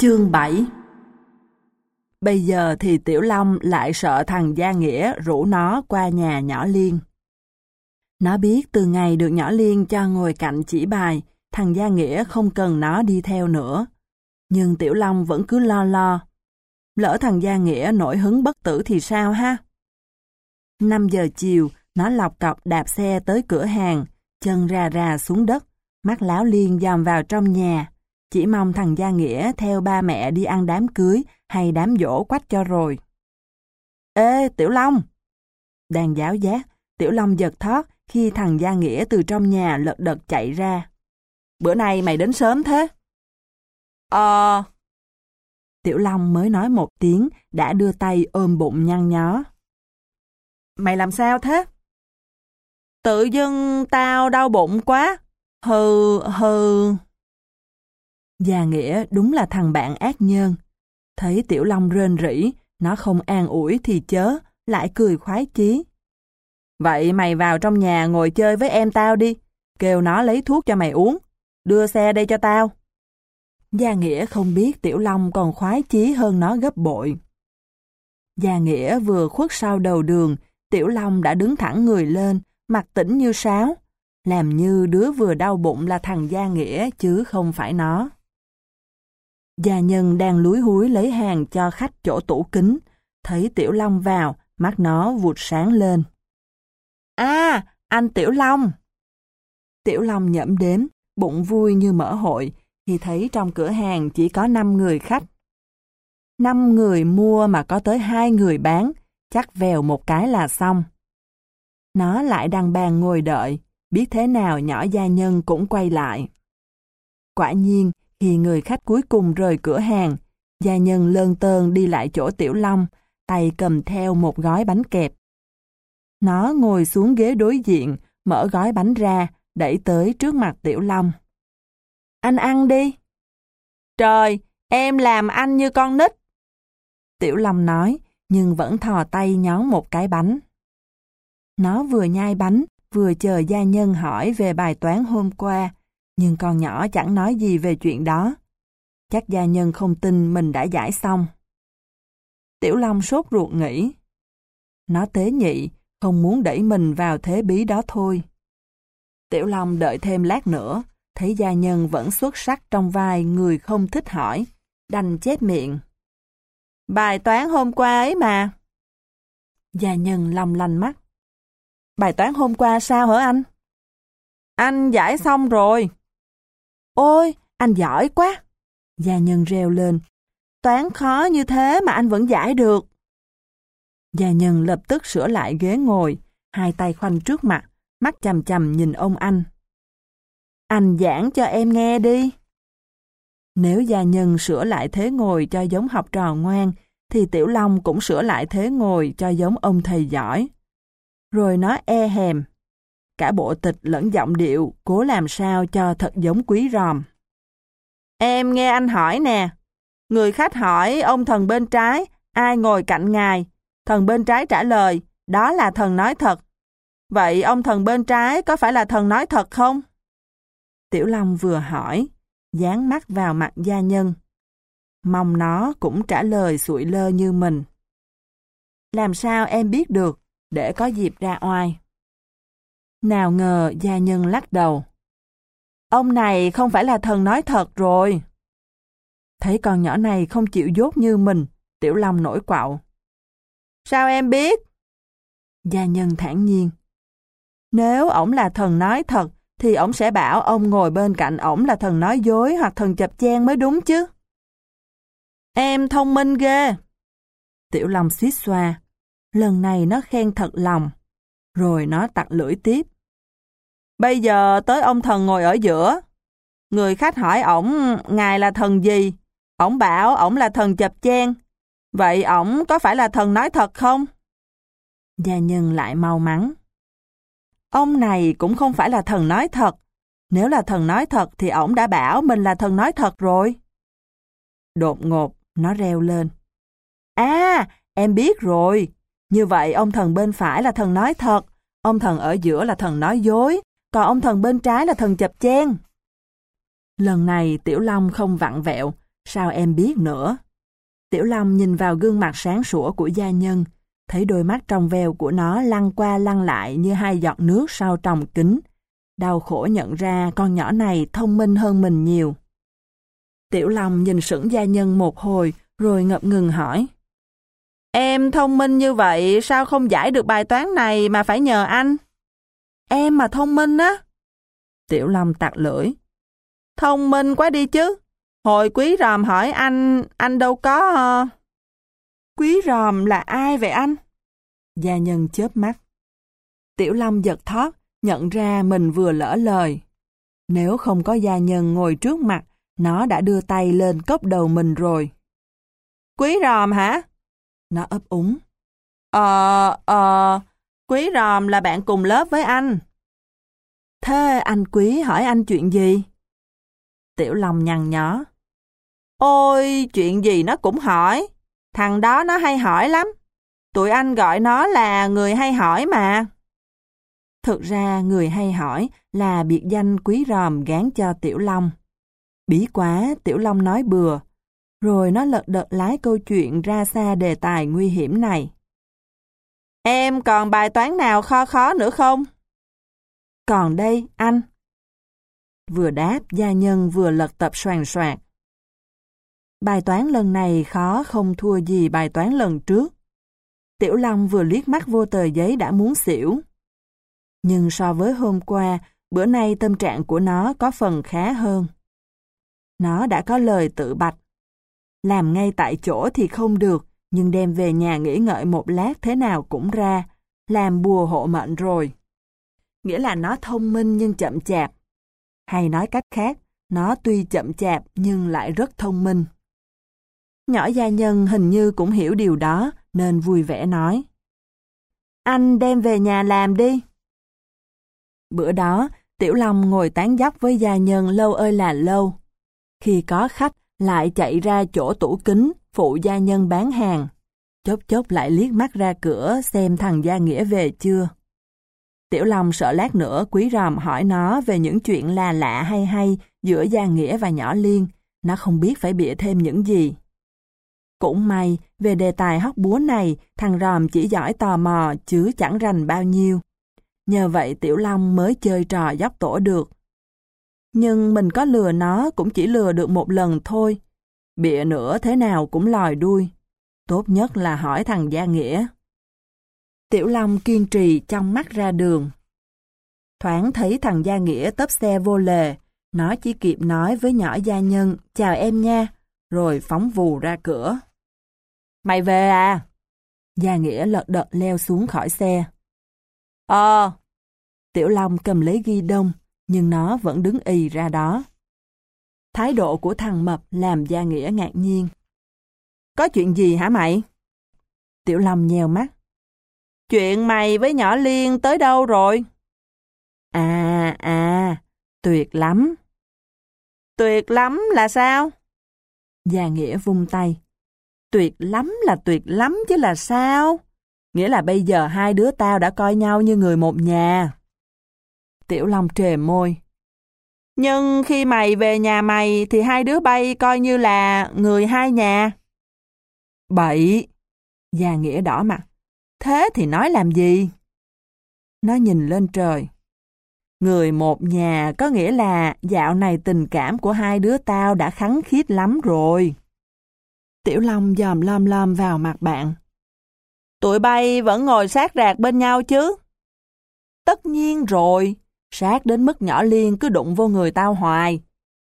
Chương 7 Bây giờ thì Tiểu Long lại sợ thằng Gia Nghĩa rủ nó qua nhà nhỏ Liên. Nó biết từ ngày được nhỏ Liên cho ngồi cạnh chỉ bài, thằng Gia Nghĩa không cần nó đi theo nữa. Nhưng Tiểu Long vẫn cứ lo lo. Lỡ thằng Gia Nghĩa nổi hứng bất tử thì sao ha? 5 giờ chiều, nó lọc cọc đạp xe tới cửa hàng, chân ra ra xuống đất, mắt láo liên dòm vào trong nhà. Chỉ mong thằng Gia Nghĩa theo ba mẹ đi ăn đám cưới hay đám dỗ quách cho rồi. Ê, Tiểu Long! Đang giáo giác, Tiểu Long giật thoát khi thằng Gia Nghĩa từ trong nhà lật đật chạy ra. Bữa nay mày đến sớm thế? Ờ... Tiểu Long mới nói một tiếng, đã đưa tay ôm bụng nhăn nhó. Mày làm sao thế? Tự dưng tao đau bụng quá. Hừ, hừ gia Nghĩa đúng là thằng bạn ác nhân. Thấy Tiểu Long rên rỉ, nó không an ủi thì chớ, lại cười khoái chí. Vậy mày vào trong nhà ngồi chơi với em tao đi, kêu nó lấy thuốc cho mày uống, đưa xe đây cho tao. Gia Nghĩa không biết Tiểu Long còn khoái chí hơn nó gấp bội. Gia Nghĩa vừa khuất sau đầu đường, Tiểu Long đã đứng thẳng người lên, mặt tỉnh như sáo, làm như đứa vừa đau bụng là thằng Gia Nghĩa chứ không phải nó. Gia nhân đang lúi húi lấy hàng cho khách chỗ tủ kính, thấy Tiểu Long vào, mắt nó vụt sáng lên. À, anh Tiểu Long! Tiểu Long nhẫm đếm, bụng vui như mở hội, thì thấy trong cửa hàng chỉ có 5 người khách. 5 người mua mà có tới hai người bán, chắc vèo một cái là xong. Nó lại đang bàn ngồi đợi, biết thế nào nhỏ gia nhân cũng quay lại. Quả nhiên, khi người khách cuối cùng rời cửa hàng, gia nhân lơn tơn đi lại chỗ Tiểu Long, tay cầm theo một gói bánh kẹp. Nó ngồi xuống ghế đối diện, mở gói bánh ra, đẩy tới trước mặt Tiểu Long. Anh ăn đi. Trời, em làm anh như con nít. Tiểu Long nói, nhưng vẫn thò tay nhón một cái bánh. Nó vừa nhai bánh, vừa chờ gia nhân hỏi về bài toán hôm qua, nhưng con nhỏ chẳng nói gì về chuyện đó. Chắc gia nhân không tin mình đã giải xong. Tiểu Long sốt ruột nghĩ. Nó tế nhị, không muốn đẩy mình vào thế bí đó thôi. Tiểu Long đợi thêm lát nữa, thấy gia nhân vẫn xuất sắc trong vai người không thích hỏi, đành chép miệng. Bài toán hôm qua ấy mà. Gia nhân lòng lành mắt. Bài toán hôm qua sao hả anh? Anh giải xong rồi. Ôi, anh giỏi quá! Gia nhân reo lên. Toán khó như thế mà anh vẫn giải được. Gia nhân lập tức sửa lại ghế ngồi, hai tay khoanh trước mặt, mắt chầm chầm nhìn ông anh. Anh giảng cho em nghe đi. Nếu gia nhân sửa lại thế ngồi cho giống học trò ngoan, thì Tiểu Long cũng sửa lại thế ngồi cho giống ông thầy giỏi. Rồi nó e hèm, cả bộ tịch lẫn giọng điệu, cố làm sao cho thật giống quý ròm. Em nghe anh hỏi nè. Người khách hỏi ông thần bên trái, ai ngồi cạnh ngài? Thần bên trái trả lời, đó là thần nói thật. Vậy ông thần bên trái có phải là thần nói thật không? Tiểu Long vừa hỏi, dán mắt vào mặt gia nhân. Mong nó cũng trả lời sụi lơ như mình. Làm sao em biết được, để có dịp ra oai. Nào ngờ gia nhân lắc đầu. Ông này không phải là thần nói thật rồi. Thấy con nhỏ này không chịu dốt như mình, Tiểu Long nổi quạo. Sao em biết? Gia nhân thản nhiên. Nếu ổng là thần nói thật, thì ổng sẽ bảo ông ngồi bên cạnh ổng là thần nói dối hoặc thần chập chen mới đúng chứ. Em thông minh ghê. Tiểu Long suýt xoa. Lần này nó khen thật lòng. Rồi nó tặc lưỡi tiếp. Bây giờ tới ông thần ngồi ở giữa. Người khách hỏi ổng, ngài là thần gì? Ổng bảo ổng là thần chập chen. Vậy ổng có phải là thần nói thật không? Gia nhân lại mau mắn. Ông này cũng không phải là thần nói thật. Nếu là thần nói thật thì ổng đã bảo mình là thần nói thật rồi. Đột ngột, nó reo lên. À, em biết rồi. Như vậy ông thần bên phải là thần nói thật, ông thần ở giữa là thần nói dối, còn ông thần bên trái là thần chập chen. Lần này Tiểu Long không vặn vẹo, sao em biết nữa? Tiểu Long nhìn vào gương mặt sáng sủa của gia nhân, thấy đôi mắt trong veo của nó lăn qua lăn lại như hai giọt nước sau tròng kính. Đau khổ nhận ra con nhỏ này thông minh hơn mình nhiều. Tiểu Long nhìn sững gia nhân một hồi, rồi ngập ngừng hỏi. Em thông minh như vậy, sao không giải được bài toán này mà phải nhờ anh? Em mà thông minh á. Tiểu Long tạc lưỡi. Thông minh quá đi chứ. Hồi quý ròm hỏi anh, anh đâu có... Ờ, quý ròm là ai vậy anh? Gia nhân chớp mắt. Tiểu Long giật thót, nhận ra mình vừa lỡ lời. Nếu không có gia nhân ngồi trước mặt, nó đã đưa tay lên cốc đầu mình rồi. Quý ròm hả? Nó ấp úng. Ờ, ờ, quý ròm là bạn cùng lớp với anh. Thế anh quý hỏi anh chuyện gì? Tiểu Long nhằn nhó. Ôi, chuyện gì nó cũng hỏi. Thằng đó nó hay hỏi lắm. Tụi anh gọi nó là người hay hỏi mà. Thực ra người hay hỏi là biệt danh quý ròm gán cho Tiểu Long. Bí quá, Tiểu Long nói bừa. Rồi nó lật đật lái câu chuyện ra xa đề tài nguy hiểm này. Em còn bài toán nào khó khó nữa không? Còn đây, anh. Vừa đáp, gia nhân vừa lật tập soàn soạt. Bài toán lần này khó không thua gì bài toán lần trước. Tiểu Long vừa liếc mắt vô tờ giấy đã muốn xỉu. Nhưng so với hôm qua, bữa nay tâm trạng của nó có phần khá hơn. Nó đã có lời tự bạch. Làm ngay tại chỗ thì không được, nhưng đem về nhà nghĩ ngợi một lát thế nào cũng ra, làm bùa hộ mệnh rồi. Nghĩa là nó thông minh nhưng chậm chạp. Hay nói cách khác, nó tuy chậm chạp nhưng lại rất thông minh. Nhỏ gia nhân hình như cũng hiểu điều đó, nên vui vẻ nói. Anh đem về nhà làm đi. Bữa đó, Tiểu Long ngồi tán dóc với gia nhân lâu ơi là lâu. Khi có khách, lại chạy ra chỗ tủ kính, phụ gia nhân bán hàng. Chốc chốc lại liếc mắt ra cửa xem thằng Gia Nghĩa về chưa. Tiểu Long sợ lát nữa quý ròm hỏi nó về những chuyện là lạ hay hay giữa Gia Nghĩa và nhỏ Liên. Nó không biết phải bịa thêm những gì. Cũng may, về đề tài hóc búa này, thằng ròm chỉ giỏi tò mò chứ chẳng rành bao nhiêu. Nhờ vậy Tiểu Long mới chơi trò dốc tổ được. Nhưng mình có lừa nó cũng chỉ lừa được một lần thôi. Bịa nữa thế nào cũng lòi đuôi. Tốt nhất là hỏi thằng Gia Nghĩa. Tiểu Long kiên trì trong mắt ra đường. Thoáng thấy thằng Gia Nghĩa tấp xe vô lề, nó chỉ kịp nói với nhỏ gia nhân, chào em nha, rồi phóng vù ra cửa. Mày về à? Gia Nghĩa lật đật leo xuống khỏi xe. Ờ. Tiểu Long cầm lấy ghi đông, nhưng nó vẫn đứng y ra đó. Thái độ của thằng Mập làm Gia Nghĩa ngạc nhiên. Có chuyện gì hả mày? Tiểu Long nheo mắt. Chuyện mày với nhỏ Liên tới đâu rồi? À, à, tuyệt lắm. Tuyệt lắm là sao? Gia Nghĩa vung tay. Tuyệt lắm là tuyệt lắm chứ là sao? Nghĩa là bây giờ hai đứa tao đã coi nhau như người một nhà. Tiểu Long trề môi. Nhưng khi mày về nhà mày thì hai đứa bay coi như là người hai nhà. Bậy! Già Nghĩa đỏ mặt. Thế thì nói làm gì? Nó nhìn lên trời. Người một nhà có nghĩa là dạo này tình cảm của hai đứa tao đã khắng khít lắm rồi. Tiểu Long dòm lom lom vào mặt bạn. Tụi bay vẫn ngồi sát rạc bên nhau chứ? Tất nhiên rồi, sát đến mức nhỏ liên cứ đụng vô người tao hoài.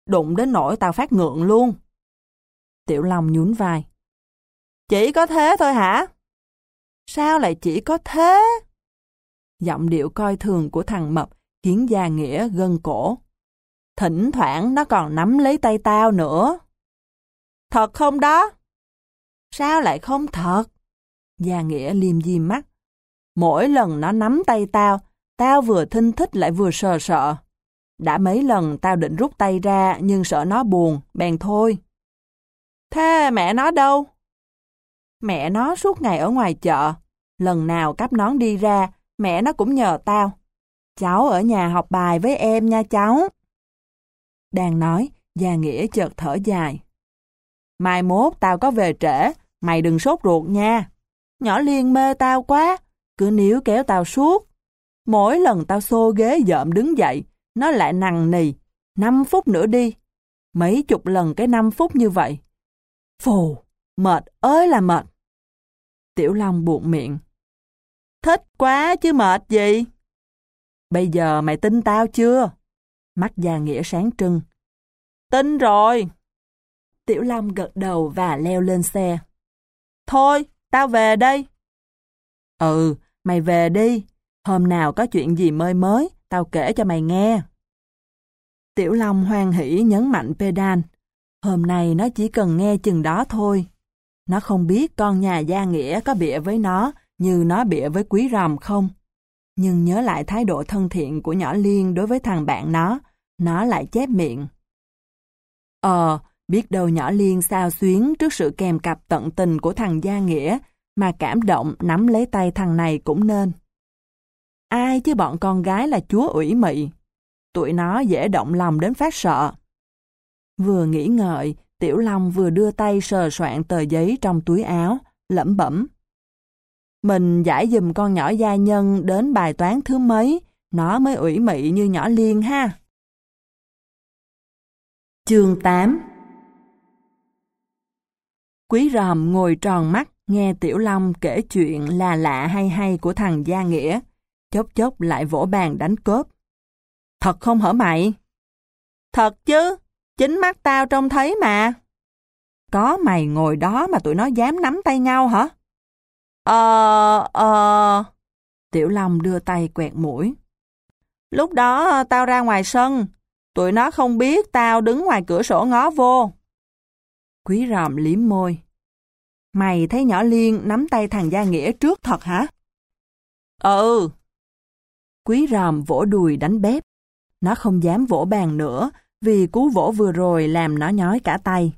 Đụng đến nỗi tao phát ngượng luôn. Tiểu Long nhún vai. Chỉ có thế thôi hả? Sao lại chỉ có thế? Giọng điệu coi thường của thằng Mập khiến Gia Nghĩa gân cổ. Thỉnh thoảng nó còn nắm lấy tay tao nữa. Thật không đó? Sao lại không thật? Gia Nghĩa liêm diêm mắt. Mỗi lần nó nắm tay tao, tao vừa thinh thích lại vừa sợ sợ. Đã mấy lần tao định rút tay ra nhưng sợ nó buồn, bèn thôi. Thế mẹ nó đâu? Mẹ nó suốt ngày ở ngoài chợ. Lần nào cắp nón đi ra, mẹ nó cũng nhờ tao. Cháu ở nhà học bài với em nha cháu. Đang nói, Gia Nghĩa chợt thở dài. mai mốt tao có về trễ, mày đừng sốt ruột nha. Nhỏ Liên mê tao quá, cứ níu kéo tao suốt. Mỗi lần tao xô ghế dợm đứng dậy, nó lại nằng nì, 5 phút nữa đi. Mấy chục lần cái 5 phút như vậy. Phù, mệt ơi là mệt. Tiểu Long buộc miệng. Thích quá chứ mệt gì. Bây giờ mày tin tao chưa? Mắt Gia Nghĩa sáng trưng. Tin rồi. Tiểu Long gật đầu và leo lên xe. Thôi, tao về đây. Ừ, mày về đi. Hôm nào có chuyện gì mới mới, tao kể cho mày nghe. Tiểu Long hoan hỷ nhấn mạnh pedal. Hôm nay nó chỉ cần nghe chừng đó thôi. Nó không biết con nhà Gia Nghĩa có bịa với nó như nó bịa với quý ròm không. Nhưng nhớ lại thái độ thân thiện của nhỏ Liên đối với thằng bạn nó, nó lại chép miệng. Ờ, biết đâu nhỏ Liên sao xuyến trước sự kèm cặp tận tình của thằng Gia Nghĩa, mà cảm động nắm lấy tay thằng này cũng nên. Ai chứ bọn con gái là chúa ủy mị. Tụi nó dễ động lòng đến phát sợ. Vừa nghĩ ngợi, Tiểu Long vừa đưa tay sờ soạn tờ giấy trong túi áo, lẩm bẩm. Mình giải dùm con nhỏ gia nhân đến bài toán thứ mấy, nó mới ủy mị như nhỏ liên ha. Chương 8 Quý ròm ngồi tròn mắt nghe Tiểu Long kể chuyện là lạ hay hay của thằng Gia Nghĩa, chốc chốc lại vỗ bàn đánh cốp. Thật không hở mày? Thật chứ, chính mắt tao trông thấy mà. Có mày ngồi đó mà tụi nó dám nắm tay nhau hả? Ờ, ờ... Tiểu Long đưa tay quẹt mũi. Lúc đó ờ, tao ra ngoài sân, tụi nó không biết tao đứng ngoài cửa sổ ngó vô. Quý ròm liếm môi. Mày thấy nhỏ Liên nắm tay thằng Gia Nghĩa trước thật hả? Ừ. Quý ròm vỗ đùi đánh bếp. Nó không dám vỗ bàn nữa vì cú vỗ vừa rồi làm nó nhói cả tay.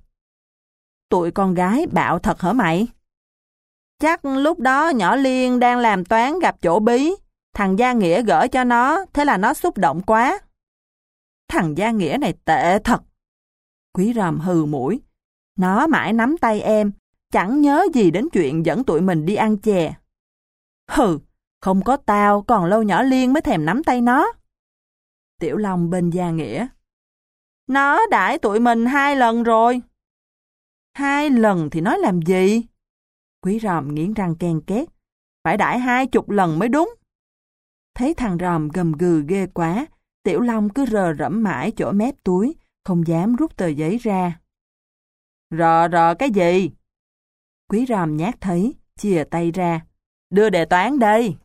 Tụi con gái bạo thật hả mày? Chắc lúc đó nhỏ Liên đang làm toán gặp chỗ bí. Thằng Gia Nghĩa gỡ cho nó, thế là nó xúc động quá. Thằng Gia Nghĩa này tệ thật. Quý ròm hừ mũi. Nó mãi nắm tay em, chẳng nhớ gì đến chuyện dẫn tụi mình đi ăn chè. Hừ, không có tao, còn lâu nhỏ Liên mới thèm nắm tay nó. Tiểu Long bên Gia Nghĩa. Nó đãi tụi mình hai lần rồi. Hai lần thì nói làm gì? Quý ròm nghiến răng ken két. Phải đãi hai chục lần mới đúng. Thấy thằng ròm gầm gừ ghê quá, Tiểu Long cứ rờ rẫm mãi chỗ mép túi, không dám rút tờ giấy ra. Rờ rờ cái gì? Quý ròm nhát thấy, chìa tay ra. Đưa đề toán đây.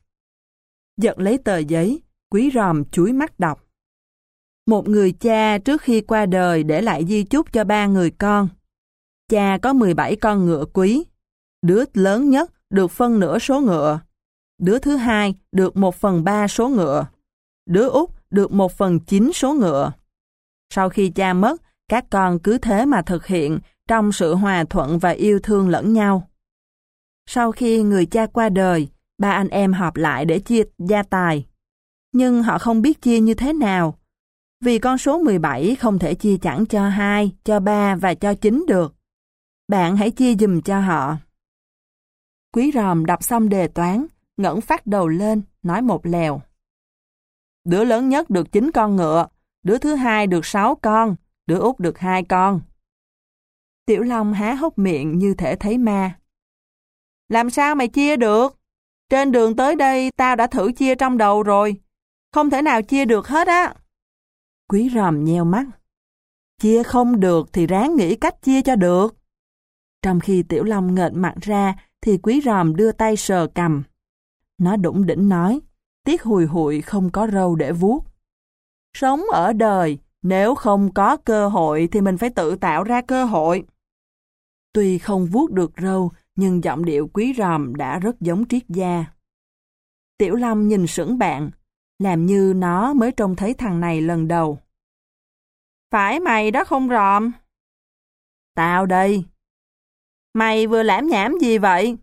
Giật lấy tờ giấy, quý ròm chuối mắt đọc. Một người cha trước khi qua đời để lại di chúc cho ba người con. Cha có 17 con ngựa quý. Đứa lớn nhất được phân nửa số ngựa. Đứa thứ hai được một phần ba số ngựa. Đứa út được một phần chín số ngựa. Sau khi cha mất, các con cứ thế mà thực hiện trong sự hòa thuận và yêu thương lẫn nhau. Sau khi người cha qua đời, ba anh em họp lại để chia gia tài. Nhưng họ không biết chia như thế nào, vì con số 17 không thể chia chẳng cho 2, cho 3 và cho 9 được. Bạn hãy chia dùm cho họ. Quý ròm đọc xong đề toán, ngẩng phát đầu lên, nói một lèo. Đứa lớn nhất được 9 con ngựa, đứa thứ hai được 6 con, đứa út được 2 con. Tiểu Long há hốc miệng như thể thấy ma. Làm sao mày chia được? Trên đường tới đây tao đã thử chia trong đầu rồi. Không thể nào chia được hết á. Quý ròm nheo mắt. Chia không được thì ráng nghĩ cách chia cho được. Trong khi Tiểu Long nghệt mặt ra thì quý ròm đưa tay sờ cầm. Nó đủng đỉnh nói, tiếc hùi hụi không có râu để vuốt. Sống ở đời, nếu không có cơ hội thì mình phải tự tạo ra cơ hội. Tuy không vuốt được râu, nhưng giọng điệu quý ròm đã rất giống triết gia. Tiểu Long nhìn sững bạn, làm như nó mới trông thấy thằng này lần đầu. Phải mày đó không ròm? Tao đây. Mày vừa lãm nhảm gì vậy?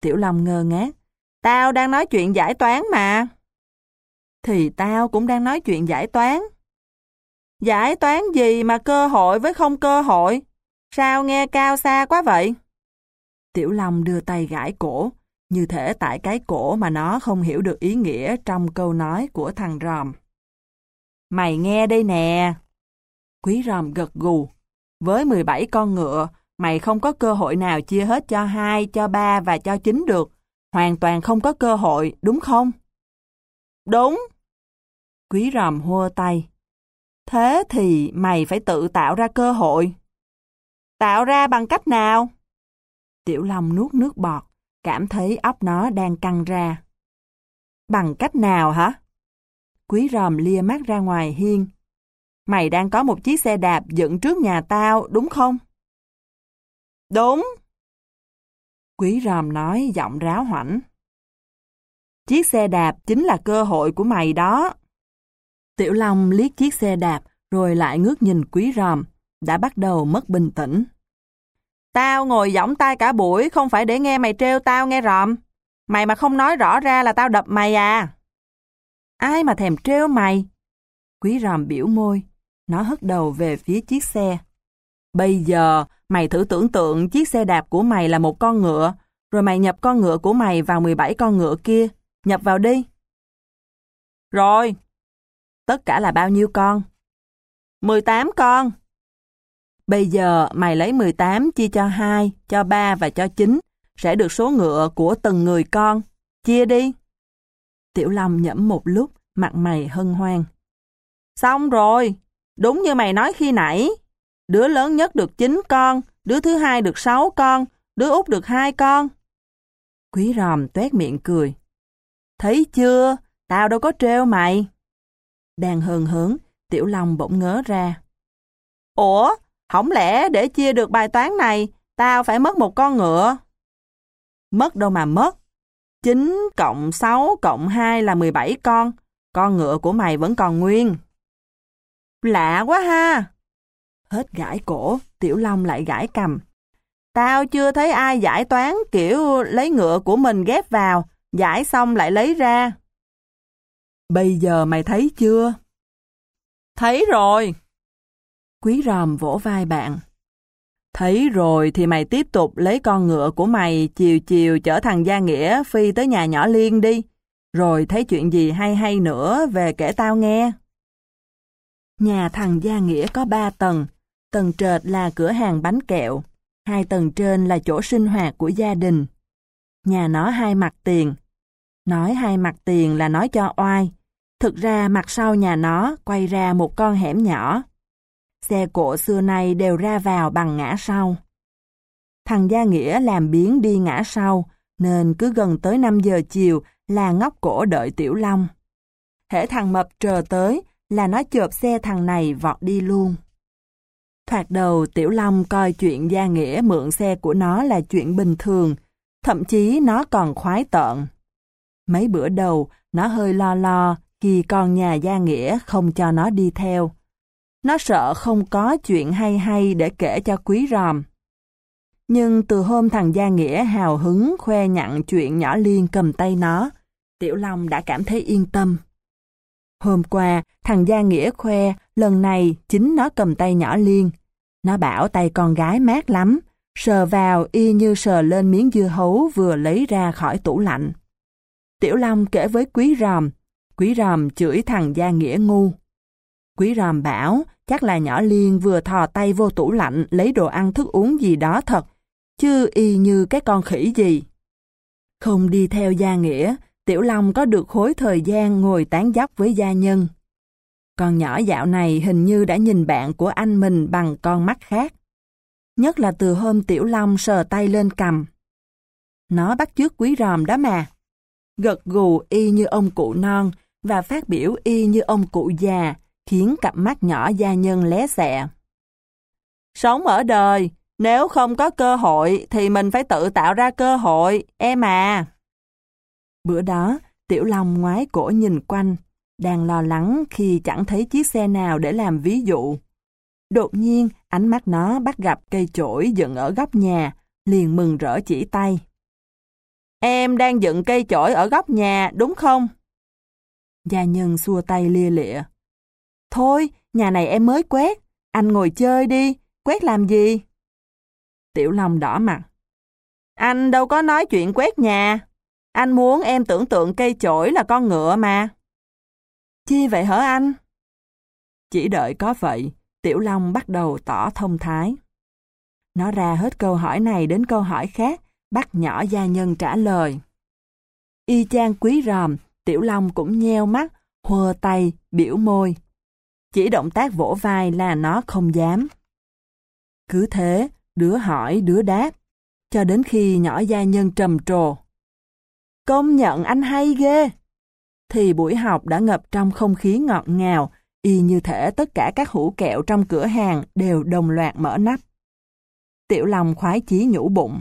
Tiểu Long ngơ ngác. Tao đang nói chuyện giải toán mà. Thì tao cũng đang nói chuyện giải toán. Giải toán gì mà cơ hội với không cơ hội? Sao nghe cao xa quá vậy? Tiểu Long đưa tay gãi cổ, như thể tại cái cổ mà nó không hiểu được ý nghĩa trong câu nói của thằng Ròm. Mày nghe đây nè. Quý Ròm gật gù. Với 17 con ngựa, mày không có cơ hội nào chia hết cho hai, cho ba và cho chín được. Hoàn toàn không có cơ hội, đúng không? Đúng. Quý Ròm hua tay. Thế thì mày phải tự tạo ra cơ hội. Tạo ra bằng cách nào? Tiểu Long nuốt nước bọt, cảm thấy óc nó đang căng ra. Bằng cách nào hả? Quý ròm lia mắt ra ngoài hiên. Mày đang có một chiếc xe đạp dựng trước nhà tao, đúng không? Đúng. Quý ròm nói giọng ráo hoảnh. Chiếc xe đạp chính là cơ hội của mày đó. Tiểu Long liếc chiếc xe đạp rồi lại ngước nhìn quý ròm, đã bắt đầu mất bình tĩnh. Tao ngồi giỏng tay cả buổi không phải để nghe mày trêu tao nghe ròm. Mày mà không nói rõ ra là tao đập mày à. Ai mà thèm trêu mày? Quý ròm biểu môi. Nó hất đầu về phía chiếc xe. Bây giờ, mày thử tưởng tượng chiếc xe đạp của mày là một con ngựa, rồi mày nhập con ngựa của mày vào 17 con ngựa kia. Nhập vào đi. Rồi. Tất cả là bao nhiêu con? 18 con. Bây giờ mày lấy 18 chia cho 2, cho 3 và cho 9, sẽ được số ngựa của từng người con. Chia đi. Tiểu Long nhẫm một lúc, mặt mày hân hoan. Xong rồi, đúng như mày nói khi nãy. Đứa lớn nhất được 9 con, đứa thứ hai được 6 con, đứa út được 2 con. Quý ròm tuét miệng cười. Thấy chưa, tao đâu có trêu mày. Đang hờn hớn, Tiểu Long bỗng ngớ ra. Ủa, không lẽ để chia được bài toán này, tao phải mất một con ngựa? Mất đâu mà mất. 9 cộng 6 cộng 2 là 17 con. Con ngựa của mày vẫn còn nguyên. Lạ quá ha. Hết gãi cổ, Tiểu Long lại gãi cầm. Tao chưa thấy ai giải toán kiểu lấy ngựa của mình ghép vào, giải xong lại lấy ra. Bây giờ mày thấy chưa? Thấy rồi. Quý ròm vỗ vai bạn. Thấy rồi thì mày tiếp tục lấy con ngựa của mày chiều chiều chở thằng Gia Nghĩa phi tới nhà nhỏ Liên đi. Rồi thấy chuyện gì hay hay nữa về kể tao nghe. Nhà thằng Gia Nghĩa có ba tầng. Tầng trệt là cửa hàng bánh kẹo. Hai tầng trên là chỗ sinh hoạt của gia đình. Nhà nó hai mặt tiền. Nói hai mặt tiền là nói cho oai. Thực ra mặt sau nhà nó quay ra một con hẻm nhỏ. Xe cộ xưa nay đều ra vào bằng ngã sau. Thằng Gia Nghĩa làm biến đi ngã sau, nên cứ gần tới 5 giờ chiều là ngóc cổ đợi Tiểu Long. Hễ thằng Mập chờ tới là nó chợp xe thằng này vọt đi luôn. Thoạt đầu Tiểu Long coi chuyện Gia Nghĩa mượn xe của nó là chuyện bình thường, thậm chí nó còn khoái tợn. Mấy bữa đầu, nó hơi lo lo khi con nhà Gia Nghĩa không cho nó đi theo. Nó sợ không có chuyện hay hay để kể cho quý ròm. Nhưng từ hôm thằng Gia Nghĩa hào hứng khoe nhặn chuyện nhỏ Liên cầm tay nó, Tiểu Long đã cảm thấy yên tâm. Hôm qua, thằng Gia Nghĩa khoe lần này chính nó cầm tay nhỏ Liên. Nó bảo tay con gái mát lắm, sờ vào y như sờ lên miếng dưa hấu vừa lấy ra khỏi tủ lạnh. Tiểu Long kể với Quý Ròm, Quý Ròm chửi thằng Gia Nghĩa ngu. Quý Ròm bảo chắc là nhỏ Liên vừa thò tay vô tủ lạnh lấy đồ ăn thức uống gì đó thật, chứ y như cái con khỉ gì. Không đi theo Gia Nghĩa, Tiểu Long có được khối thời gian ngồi tán dóc với gia nhân. Con nhỏ dạo này hình như đã nhìn bạn của anh mình bằng con mắt khác. Nhất là từ hôm Tiểu Long sờ tay lên cầm. Nó bắt chước quý ròm đó mà. Gật gù y như ông cụ non và phát biểu y như ông cụ già, khiến cặp mắt nhỏ gia nhân lé xẹ. Sống ở đời, nếu không có cơ hội thì mình phải tự tạo ra cơ hội, em à. Bữa đó, Tiểu Long ngoái cổ nhìn quanh, đang lo lắng khi chẳng thấy chiếc xe nào để làm ví dụ. Đột nhiên, ánh mắt nó bắt gặp cây chổi dựng ở góc nhà, liền mừng rỡ chỉ tay. Em đang dựng cây chổi ở góc nhà, đúng không? Gia nhân xua tay lia lịa. Thôi, nhà này em mới quét, anh ngồi chơi đi, quét làm gì? Tiểu Long đỏ mặt. Anh đâu có nói chuyện quét nhà. Anh muốn em tưởng tượng cây chổi là con ngựa mà. Chi vậy hả anh? Chỉ đợi có vậy, Tiểu Long bắt đầu tỏ thông thái. Nó ra hết câu hỏi này đến câu hỏi khác, bắt nhỏ gia nhân trả lời. Y chang quý ròm, Tiểu Long cũng nheo mắt, hùa tay, biểu môi. Chỉ động tác vỗ vai là nó không dám. Cứ thế, đứa hỏi đứa đáp, cho đến khi nhỏ gia nhân trầm trồ. Công nhận anh hay ghê! Thì buổi học đã ngập trong không khí ngọt ngào, y như thể tất cả các hũ kẹo trong cửa hàng đều đồng loạt mở nắp. Tiểu lòng khoái chí nhủ bụng.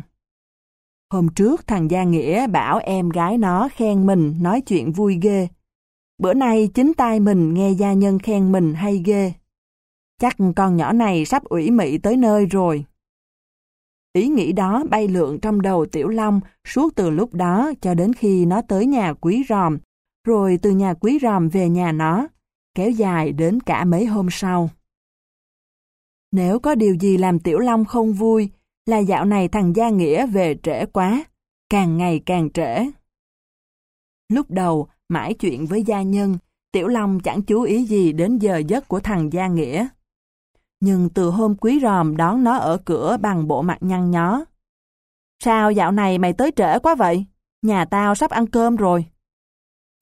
Hôm trước thằng Gia Nghĩa bảo em gái nó khen mình nói chuyện vui ghê. Bữa nay chính tay mình nghe gia nhân khen mình hay ghê. Chắc con nhỏ này sắp ủy mị tới nơi rồi. Ý nghĩ đó bay lượn trong đầu Tiểu Long suốt từ lúc đó cho đến khi nó tới nhà quý ròm, rồi từ nhà quý ròm về nhà nó, kéo dài đến cả mấy hôm sau. Nếu có điều gì làm Tiểu Long không vui, là dạo này thằng Gia Nghĩa về trễ quá, càng ngày càng trễ. Lúc đầu, mãi chuyện với gia nhân, Tiểu Long chẳng chú ý gì đến giờ giấc của thằng Gia Nghĩa. Nhưng từ hôm quý ròm đón nó ở cửa bằng bộ mặt nhăn nhó. Sao dạo này mày tới trễ quá vậy? Nhà tao sắp ăn cơm rồi.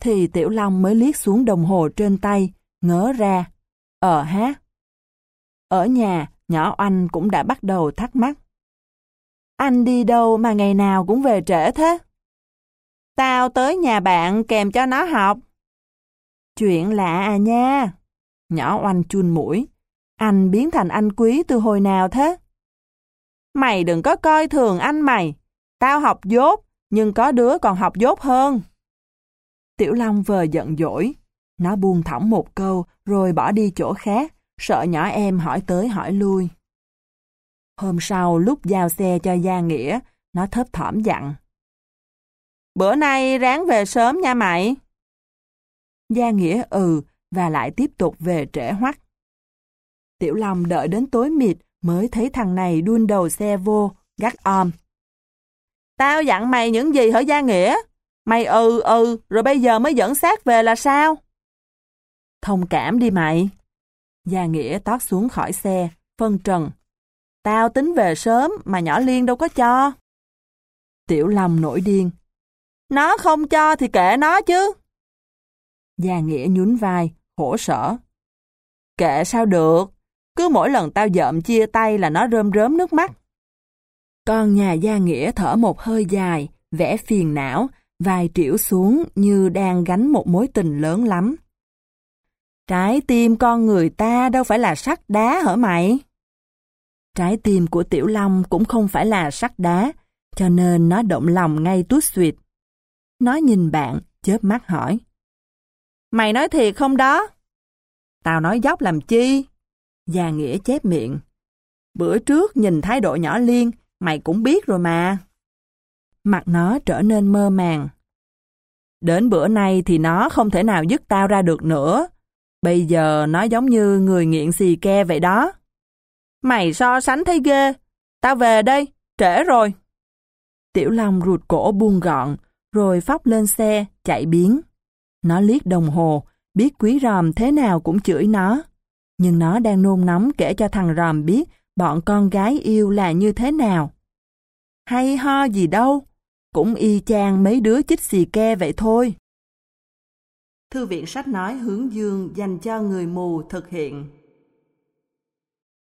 Thì Tiểu Long mới liếc xuống đồng hồ trên tay, ngớ ra. Ờ ha. Ở nhà, nhỏ oanh cũng đã bắt đầu thắc mắc. Anh đi đâu mà ngày nào cũng về trễ thế? Tao tới nhà bạn kèm cho nó học. Chuyện lạ à nha. Nhỏ oanh chun mũi. Anh biến thành anh quý từ hồi nào thế? Mày đừng có coi thường anh mày. Tao học dốt, nhưng có đứa còn học dốt hơn. Tiểu Long vờ giận dỗi. Nó buông thõng một câu rồi bỏ đi chỗ khác, sợ nhỏ em hỏi tới hỏi lui. Hôm sau lúc giao xe cho Gia Nghĩa, nó thấp thỏm dặn. Bữa nay ráng về sớm nha mày. Gia Nghĩa ừ và lại tiếp tục về trễ hoắc. Tiểu Long đợi đến tối mịt mới thấy thằng này đun đầu xe vô, gắt om. Tao dặn mày những gì hả Gia Nghĩa? Mày ừ ừ rồi bây giờ mới dẫn xác về là sao? Thông cảm đi mày. Gia Nghĩa tót xuống khỏi xe, phân trần. Tao tính về sớm mà nhỏ Liên đâu có cho. Tiểu Long nổi điên. Nó không cho thì kệ nó chứ. Gia Nghĩa nhún vai, khổ sở. Kệ sao được, cứ mỗi lần tao dợm chia tay là nó rơm rớm nước mắt. Con nhà Gia Nghĩa thở một hơi dài, vẽ phiền não, vai triểu xuống như đang gánh một mối tình lớn lắm. Trái tim con người ta đâu phải là sắt đá hả mày? Trái tim của Tiểu Long cũng không phải là sắt đá, cho nên nó động lòng ngay tút suyệt. Nó nhìn bạn, chớp mắt hỏi. Mày nói thiệt không đó? Tao nói dốc làm chi? Già Nghĩa chép miệng. Bữa trước nhìn thái độ nhỏ liên, mày cũng biết rồi mà. Mặt nó trở nên mơ màng. Đến bữa nay thì nó không thể nào dứt tao ra được nữa. Bây giờ nó giống như người nghiện xì ke vậy đó. Mày so sánh thấy ghê. Tao về đây, trễ rồi. Tiểu Long rụt cổ buông gọn, rồi phóc lên xe, chạy biến. Nó liếc đồng hồ, biết quý ròm thế nào cũng chửi nó. Nhưng nó đang nôn nóng kể cho thằng ròm biết bọn con gái yêu là như thế nào. Hay ho gì đâu, cũng y chang mấy đứa chích xì ke vậy thôi. Thư viện sách nói hướng dương dành cho người mù thực hiện